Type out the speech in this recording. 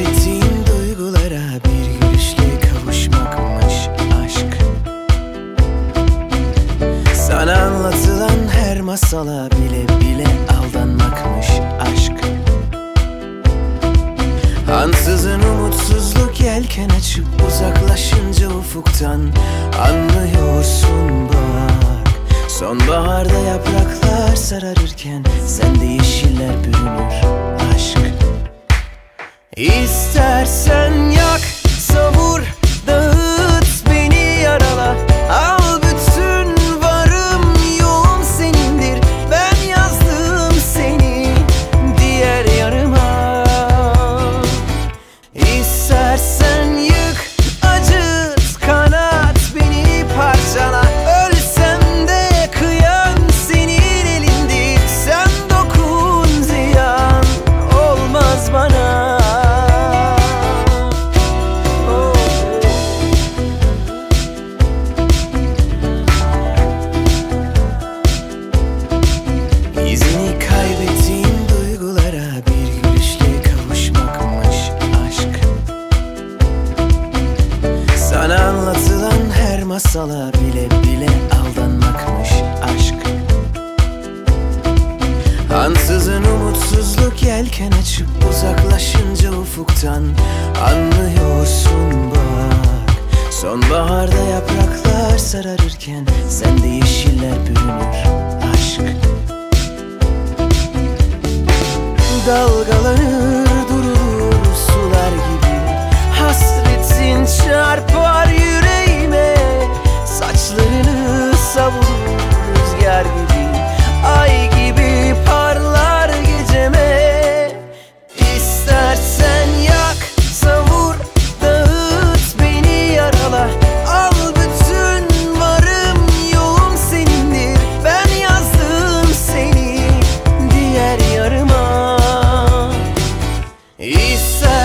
Kaybettiğim duygulara bir gülüşle kavuşmakmış aşk. Sana anlatılan her masala bile bile aldanmakmış aşk. Ansızın umutsuzluk yelken açıp uzaklaşınca ufuktan Anlıyorsun bak. Sonbaharda yapraklar sararırken Sen de yeşiller bürünür. Y Sana anlatılan her masala bile bile aldanmakmış aşk. Ansızın umutsuzluk yelken açıp uzaklaşınca ufuktan Anlıyorsun bak. Sonbaharda yapraklar sararırken Sende yeşiller bürünür aşk. Dalgalanır said